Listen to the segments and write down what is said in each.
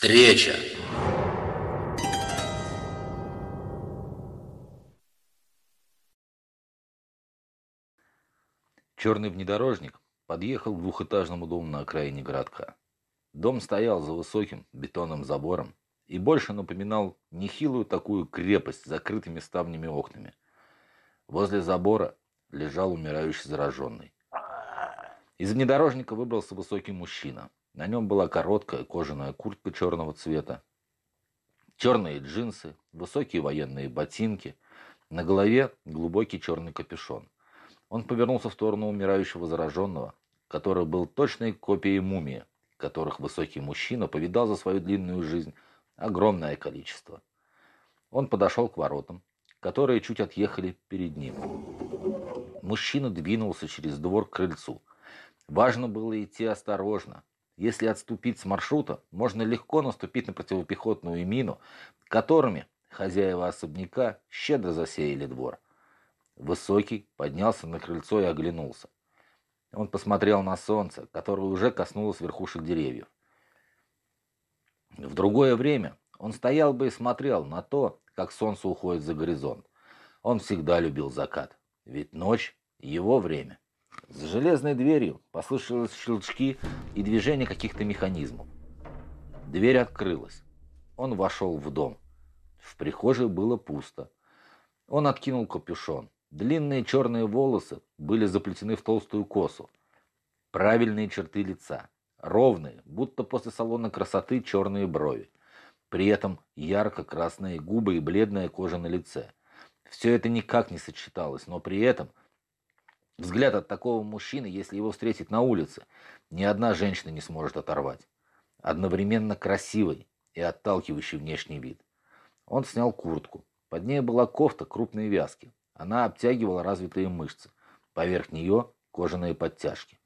Встреча. Черный внедорожник подъехал к двухэтажному дому на окраине городка. Дом стоял за высоким бетонным забором и больше напоминал нехилую такую крепость с закрытыми ставнями окнами. Возле забора лежал умирающий зараженный. Из внедорожника выбрался высокий мужчина. На нем была короткая кожаная куртка черного цвета, черные джинсы, высокие военные ботинки, на голове глубокий черный капюшон. Он повернулся в сторону умирающего зараженного, который был точной копией мумии, которых высокий мужчина повидал за свою длинную жизнь огромное количество. Он подошел к воротам, которые чуть отъехали перед ним. Мужчина двинулся через двор к крыльцу. Важно было идти осторожно, если отступить с маршрута, можно легко наступить на противопехотную мину, которыми хозяева особняка щедро засеяли двор. Высокий поднялся на крыльцо и оглянулся. Он посмотрел на солнце, которое уже коснулось верхушек деревьев. В другое время он стоял бы и смотрел на то, как солнце уходит за горизонт. Он всегда любил закат, ведь ночь — его время. За железной дверью послышались щелчки и движение каких-то механизмов. Дверь открылась. Он вошел в дом. В прихожей было пусто. Он откинул капюшон. Длинные черные волосы были заплетены в толстую косу. Правильные черты лица. Ровные, будто после салона красоты черные брови. При этом ярко-красные губы и бледная кожа на лице. Все это никак не сочеталось, но при этом Взгляд от такого мужчины, если его встретить на улице, ни одна женщина не сможет оторвать. Одновременно красивый и отталкивающий внешний вид. Он снял куртку. Под ней была кофта крупной вязки. Она обтягивала развитые мышцы. Поверх нее кожаные подтяжки.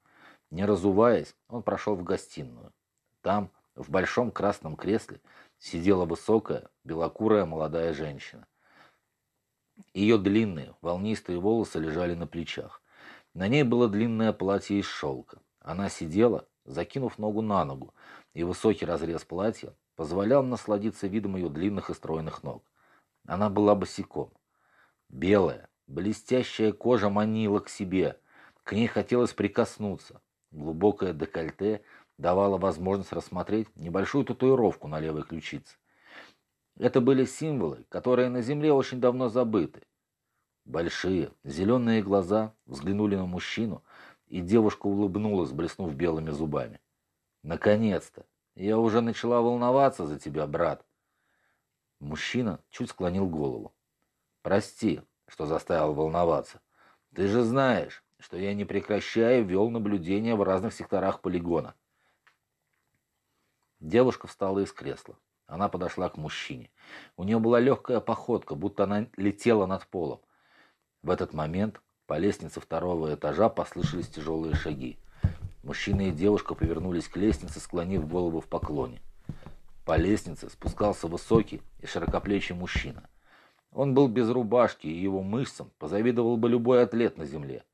Не разуваясь, он прошел в гостиную. Там, в большом красном кресле, сидела высокая, белокурая молодая женщина. Ее длинные, волнистые волосы лежали на плечах. На ней было длинное платье из шелка. Она сидела, закинув ногу на ногу, и высокий разрез платья позволял насладиться видом ее длинных и стройных ног. Она была босиком. Белая, блестящая кожа манила к себе. К ней хотелось прикоснуться. Глубокое декольте давало возможность рассмотреть небольшую татуировку на левой ключице. Это были символы, которые на Земле очень давно забыты. Большие, зеленые глаза взглянули на мужчину, и девушка улыбнулась, блеснув белыми зубами. «Наконец-то! Я уже начала волноваться за тебя, брат!» Мужчина чуть склонил голову. «Прости, что заставил волноваться. Ты же знаешь, что я не прекращая вел наблюдения в разных секторах полигона». Девушка встала из кресла. Она подошла к мужчине. У нее была легкая походка, будто она летела над полом. В этот момент по лестнице второго этажа послышались тяжелые шаги. Мужчина и девушка повернулись к лестнице, склонив голову в поклоне. По лестнице спускался высокий и широкоплечий мужчина. Он был без рубашки, и его мышцам позавидовал бы любой атлет на земле.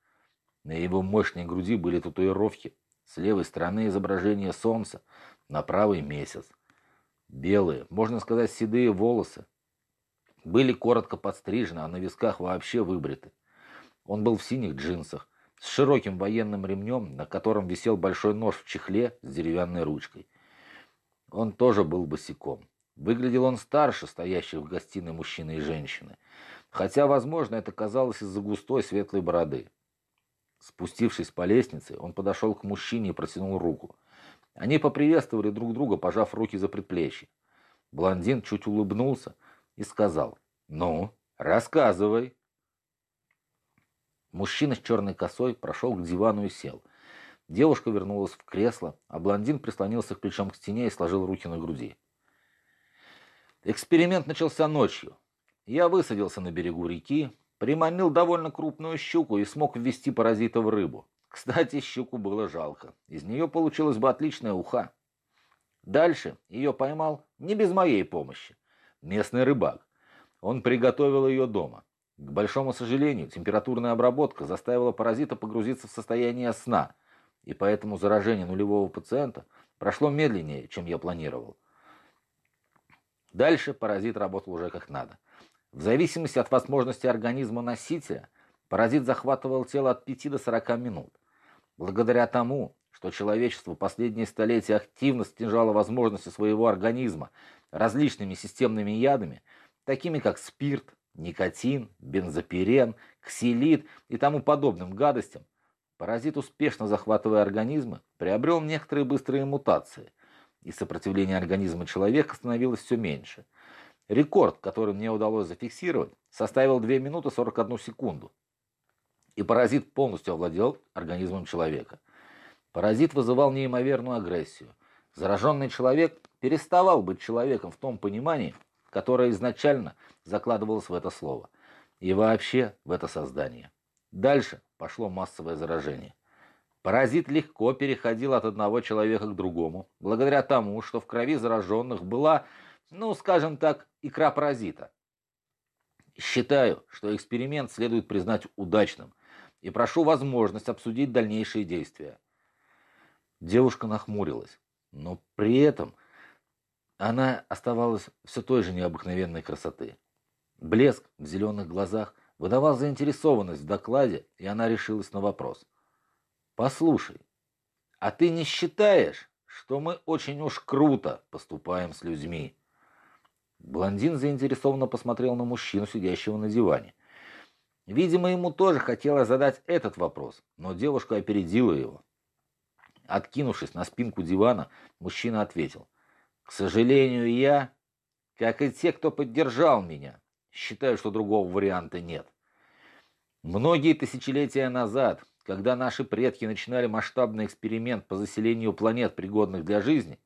На его мощной груди были татуировки. С левой стороны изображение солнца, на правой месяц. Белые, можно сказать, седые волосы были коротко подстрижены, а на висках вообще выбриты. Он был в синих джинсах, с широким военным ремнем, на котором висел большой нож в чехле с деревянной ручкой. Он тоже был босиком. Выглядел он старше стоящих в гостиной мужчины и женщины, хотя, возможно, это казалось из-за густой светлой бороды. Спустившись по лестнице, он подошел к мужчине и протянул руку. Они поприветствовали друг друга, пожав руки за предплечье. Блондин чуть улыбнулся, и сказал, «Ну, рассказывай». Мужчина с черной косой прошел к дивану и сел. Девушка вернулась в кресло, а блондин прислонился к плечом к стене и сложил руки на груди. Эксперимент начался ночью. Я высадился на берегу реки, приманил довольно крупную щуку и смог ввести паразита в рыбу. Кстати, щуку было жалко. Из нее получилась бы отличная уха. Дальше ее поймал не без моей помощи местный рыбак. Он приготовил ее дома. К большому сожалению, температурная обработка заставила паразита погрузиться в состояние сна, и поэтому заражение нулевого пациента прошло медленнее, чем я планировал. Дальше паразит работал уже как надо. В зависимости от возможности организма носителя, паразит захватывал тело от 5 до 40 минут. Благодаря тому, что человечество последние столетия активно снижало возможности своего организма различными системными ядами, такими как спирт, никотин, бензопирен, ксилит и тому подобным гадостям, паразит, успешно захватывая организмы, приобрел некоторые быстрые мутации, и сопротивление организма человека становилось все меньше. Рекорд, который мне удалось зафиксировать, составил 2 минуты 41 секунду. И паразит полностью овладел организмом человека. Паразит вызывал неимоверную агрессию. Зараженный человек переставал быть человеком в том понимании, которое изначально закладывалось в это слово. И вообще в это создание. Дальше пошло массовое заражение. Паразит легко переходил от одного человека к другому, благодаря тому, что в крови зараженных была, ну, скажем так, икра паразита. Считаю, что эксперимент следует признать удачным, и прошу возможность обсудить дальнейшие действия. Девушка нахмурилась, но при этом она оставалась все той же необыкновенной красоты. Блеск в зеленых глазах выдавал заинтересованность в докладе, и она решилась на вопрос. «Послушай, а ты не считаешь, что мы очень уж круто поступаем с людьми?» Блондин заинтересованно посмотрел на мужчину, сидящего на диване. Видимо, ему тоже хотелось задать этот вопрос, но девушка опередила его. Откинувшись на спинку дивана, мужчина ответил. «К сожалению, я, как и те, кто поддержал меня, Считаю, что другого варианта нет. Многие тысячелетия назад, когда наши предки начинали масштабный эксперимент по заселению планет, пригодных для жизни,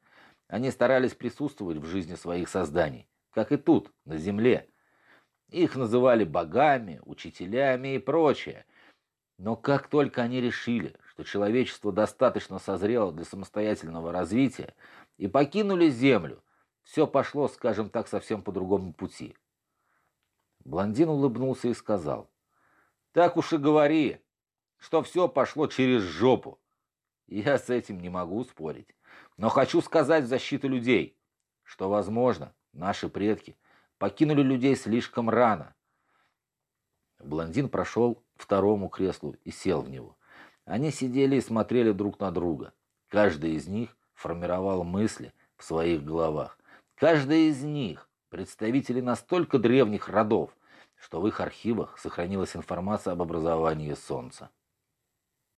они старались присутствовать в жизни своих созданий, как и тут, на Земле. Их называли богами, учителями и прочее. Но как только они решили, что человечество достаточно созрело для самостоятельного развития и покинули Землю, все пошло, скажем так, совсем по другому пути. Блондин улыбнулся и сказал. «Так уж и говори, что все пошло через жопу. Я с этим не могу спорить. Но хочу сказать в защиту людей, что, возможно, наши предки покинули людей слишком рано». Блондин прошел к второму креслу и сел в него. Они сидели и смотрели друг на друга. Каждый из них формировал мысли в своих головах. Каждый из них представители настолько древних родов, что в их архивах сохранилась информация об образовании Солнца.